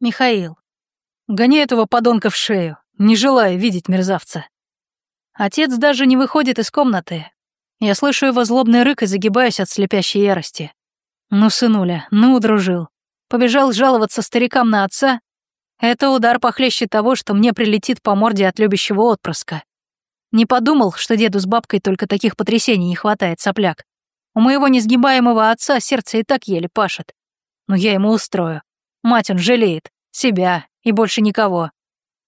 Михаил. Гони этого подонка в шею, не желая видеть мерзавца. Отец даже не выходит из комнаты. Я слышу его злобный рык и загибаюсь от слепящей ярости. Ну, сынуля, ну, удружил. Побежал жаловаться старикам на отца. Это удар похлеще того, что мне прилетит по морде от любящего отпрыска. Не подумал, что деду с бабкой только таких потрясений не хватает, сопляк. У моего несгибаемого отца сердце и так еле пашет. Но я ему устрою. Мать он жалеет. Себя и больше никого.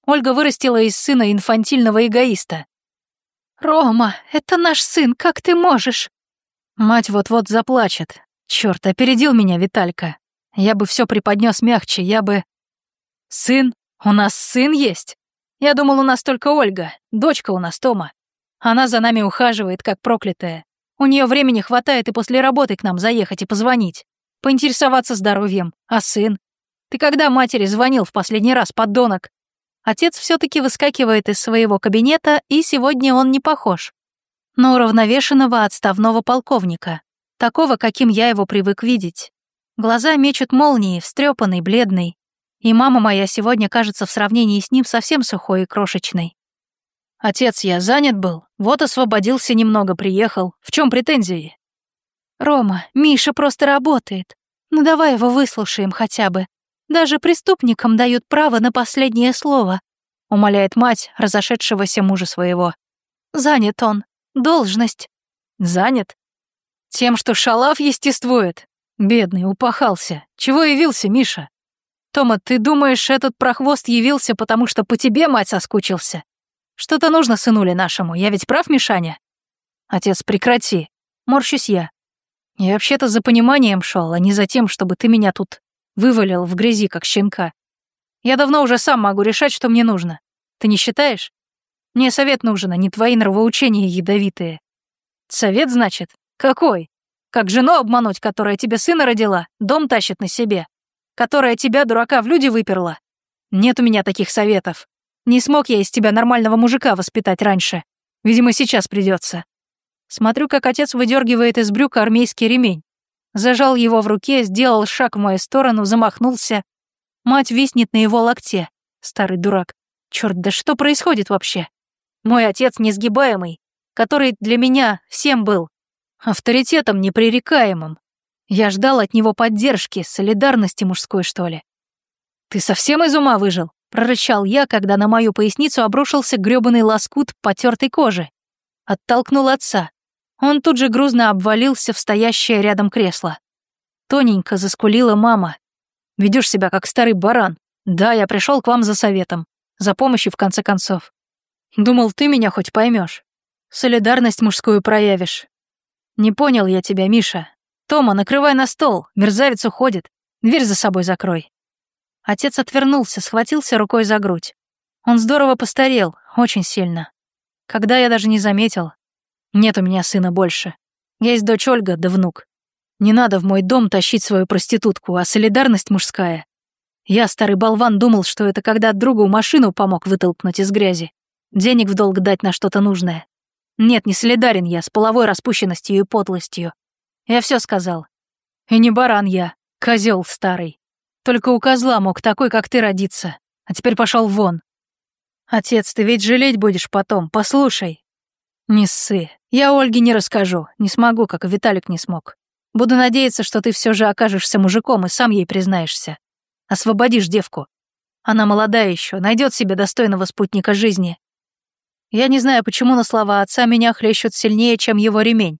Ольга вырастила из сына инфантильного эгоиста. «Рома, это наш сын, как ты можешь?» Мать вот-вот заплачет. Чёрт, опередил меня Виталька. Я бы все преподнес мягче, я бы... Сын? У нас сын есть? Я думал, у нас только Ольга, дочка у нас Тома. Она за нами ухаживает, как проклятая. У нее времени хватает и после работы к нам заехать и позвонить. Поинтересоваться здоровьем. А сын? Ты когда матери звонил в последний раз, подонок? Отец все таки выскакивает из своего кабинета, и сегодня он не похож. На уравновешенного отставного полковника. Такого, каким я его привык видеть. Глаза мечут молнии, встрепанный, бледный. И мама моя сегодня кажется в сравнении с ним совсем сухой и крошечной. Отец, я занят был, вот освободился немного, приехал. В чем претензии? Рома, Миша просто работает. Ну давай его выслушаем хотя бы. Даже преступникам дают право на последнее слово», — умоляет мать разошедшегося мужа своего. «Занят он. Должность». «Занят? Тем, что шалав естествует? Бедный, упахался. Чего явился, Миша? Тома, ты думаешь, этот прохвост явился, потому что по тебе мать соскучился? Что-то нужно сынуле нашему, я ведь прав, Мишаня?» «Отец, прекрати. Морщусь я. Я вообще-то за пониманием шел, а не за тем, чтобы ты меня тут Вывалил в грязи, как щенка. Я давно уже сам могу решать, что мне нужно. Ты не считаешь? Мне совет нужен, а не твои нравоучения ядовитые. Совет, значит? Какой? Как жену обмануть, которая тебе сына родила, дом тащит на себе? Которая тебя, дурака, в люди выперла? Нет у меня таких советов. Не смог я из тебя нормального мужика воспитать раньше. Видимо, сейчас придется. Смотрю, как отец выдергивает из брюка армейский ремень. Зажал его в руке, сделал шаг в мою сторону, замахнулся. Мать виснет на его локте. Старый дурак. Черт, да что происходит вообще? Мой отец несгибаемый, который для меня всем был. Авторитетом непререкаемым. Я ждал от него поддержки, солидарности мужской, что ли. «Ты совсем из ума выжил?» — прорычал я, когда на мою поясницу обрушился грёбаный лоскут потертой кожи. Оттолкнул отца. Он тут же грузно обвалился в стоящее рядом кресло. Тоненько заскулила мама. Ведешь себя как старый баран. Да, я пришел к вам за советом. За помощью, в конце концов. Думал, ты меня хоть поймешь. Солидарность мужскую проявишь. Не понял я тебя, Миша. Тома, накрывай на стол. Мерзавец уходит. Дверь за собой закрой. Отец отвернулся, схватился рукой за грудь. Он здорово постарел, очень сильно. Когда я даже не заметил, нет у меня сына больше. Есть дочь Ольга да внук. Не надо в мой дом тащить свою проститутку, а солидарность мужская. Я, старый болван, думал, что это когда другу машину помог вытолкнуть из грязи. Денег в долг дать на что-то нужное. Нет, не солидарен я с половой распущенностью и подлостью. Я все сказал. И не баран я, козел старый. Только у козла мог такой, как ты, родиться. А теперь пошел вон. Отец, ты ведь жалеть будешь потом, послушай. Не ссы. Я Ольге не расскажу, не смогу, как и Виталик не смог. Буду надеяться, что ты все же окажешься мужиком и сам ей признаешься. Освободишь девку. Она молодая еще, найдет себе достойного спутника жизни. Я не знаю, почему на слова отца меня хлещут сильнее, чем его ремень.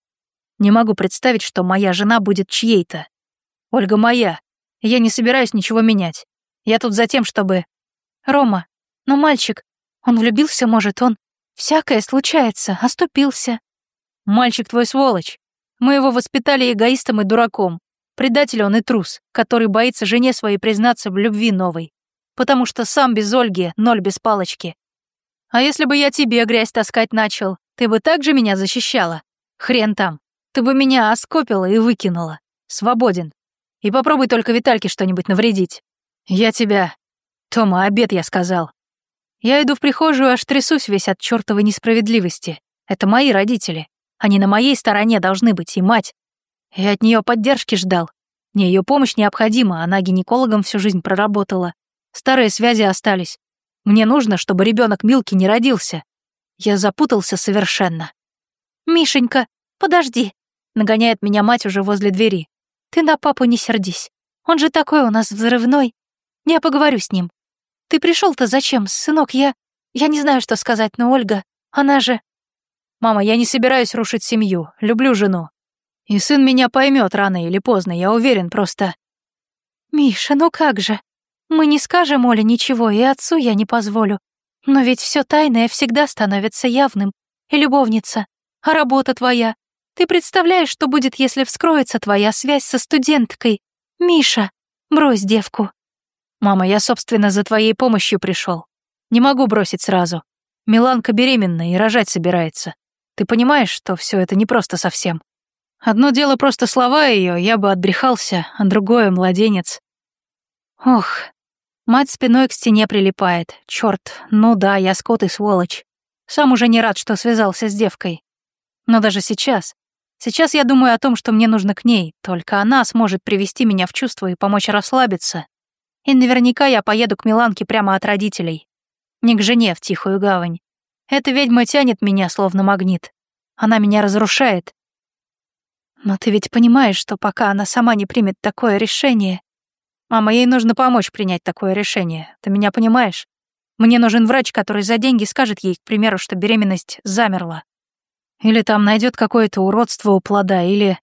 Не могу представить, что моя жена будет чьей-то. Ольга моя, я не собираюсь ничего менять. Я тут за тем, чтобы... Рома, но мальчик, он влюбился, может, он... Всякое случается, оступился. Мальчик твой сволочь. Мы его воспитали эгоистом и дураком. Предатель он и трус, который боится жене своей признаться в любви новой. Потому что сам без Ольги, ноль без палочки. А если бы я тебе грязь таскать начал, ты бы так же меня защищала? Хрен там. Ты бы меня оскопила и выкинула. Свободен. И попробуй только Витальке что-нибудь навредить. Я тебя... Тома, обед я сказал. Я иду в прихожую, аж трясусь весь от чертовой несправедливости. Это мои родители. Они на моей стороне должны быть, и мать. Я от нее поддержки ждал. Мне ее помощь необходима, она гинекологом всю жизнь проработала. Старые связи остались. Мне нужно, чтобы ребенок Милки не родился. Я запутался совершенно. «Мишенька, подожди!» — нагоняет меня мать уже возле двери. «Ты на папу не сердись. Он же такой у нас взрывной. Я поговорю с ним. Ты пришел то зачем, сынок? Я... Я не знаю, что сказать, но Ольга, она же...» «Мама, я не собираюсь рушить семью. Люблю жену. И сын меня поймет рано или поздно, я уверен, просто...» «Миша, ну как же? Мы не скажем Оле ничего, и отцу я не позволю. Но ведь все тайное всегда становится явным. И любовница, а работа твоя. Ты представляешь, что будет, если вскроется твоя связь со студенткой? Миша, брось девку. Мама, я, собственно, за твоей помощью пришел. Не могу бросить сразу. Миланка беременна и рожать собирается. Ты понимаешь, что все это не просто совсем. Одно дело просто слова ее, я бы отбрехался, а другое — младенец. Ох, мать спиной к стене прилипает. Черт, ну да, я скот и сволочь. Сам уже не рад, что связался с девкой. Но даже сейчас, сейчас я думаю о том, что мне нужно к ней, только она сможет привести меня в чувство и помочь расслабиться. И наверняка я поеду к Миланке прямо от родителей. Не к жене в тихую гавань. Эта ведьма тянет меня, словно магнит. Она меня разрушает. Но ты ведь понимаешь, что пока она сама не примет такое решение... Мама, ей нужно помочь принять такое решение. Ты меня понимаешь? Мне нужен врач, который за деньги скажет ей, к примеру, что беременность замерла. Или там найдет какое-то уродство у плода, или...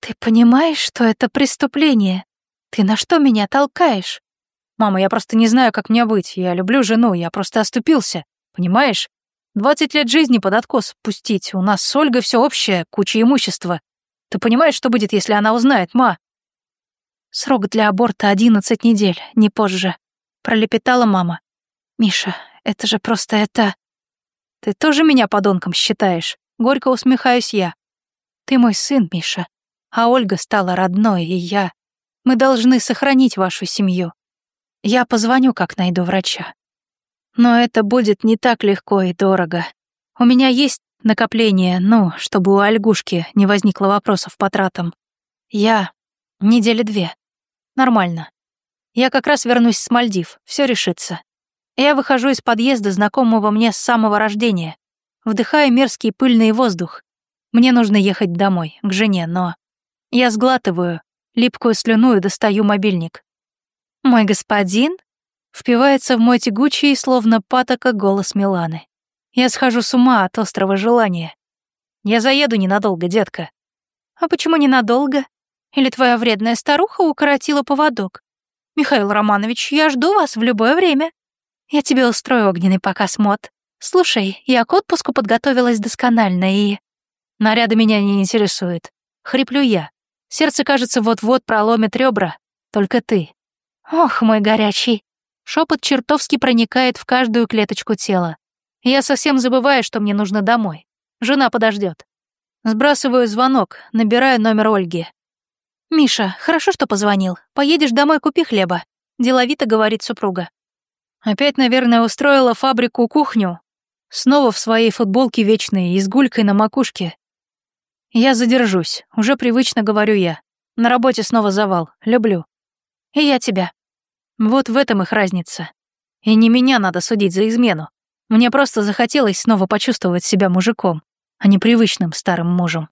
Ты понимаешь, что это преступление? Ты на что меня толкаешь? Мама, я просто не знаю, как мне быть. Я люблю жену, я просто оступился. Понимаешь? Двадцать лет жизни под откос пустить. У нас с Ольгой все общее, куча имущества. Ты понимаешь, что будет, если она узнает, ма? Срок для аборта одиннадцать недель, не позже. Пролепетала мама. Миша, это же просто это... Ты тоже меня подонком считаешь? Горько усмехаюсь я. Ты мой сын, Миша. А Ольга стала родной, и я... Мы должны сохранить вашу семью. Я позвоню, как найду врача. Но это будет не так легко и дорого. У меня есть накопление, ну, чтобы у Ольгушки не возникло вопросов по тратам. Я... Недели две. Нормально. Я как раз вернусь с Мальдив, все решится. Я выхожу из подъезда, знакомого мне с самого рождения. Вдыхаю мерзкий пыльный воздух. Мне нужно ехать домой, к жене, но... Я сглатываю, липкую слюну и достаю мобильник. «Мой господин?» Впивается в мой тягучий, словно патока, голос Миланы. Я схожу с ума от острого желания. Я заеду ненадолго, детка. А почему ненадолго? Или твоя вредная старуха укоротила поводок? Михаил Романович, я жду вас в любое время. Я тебе устрою огненный показ мод. «Слушай, я к отпуску подготовилась досконально и...» «Наряды меня не интересуют. Хриплю я. Сердце, кажется, вот-вот проломит ребра. Только ты. Ох, мой горячий. Шепот чертовски проникает в каждую клеточку тела. Я совсем забываю, что мне нужно домой. Жена подождет. Сбрасываю звонок, набираю номер Ольги. «Миша, хорошо, что позвонил. Поедешь домой, купи хлеба», — деловито говорит супруга. Опять, наверное, устроила фабрику-кухню, Снова в своей футболке вечной и с гулькой на макушке. Я задержусь, уже привычно говорю я. На работе снова завал, люблю. И я тебя. Вот в этом их разница. И не меня надо судить за измену. Мне просто захотелось снова почувствовать себя мужиком, а не привычным старым мужем.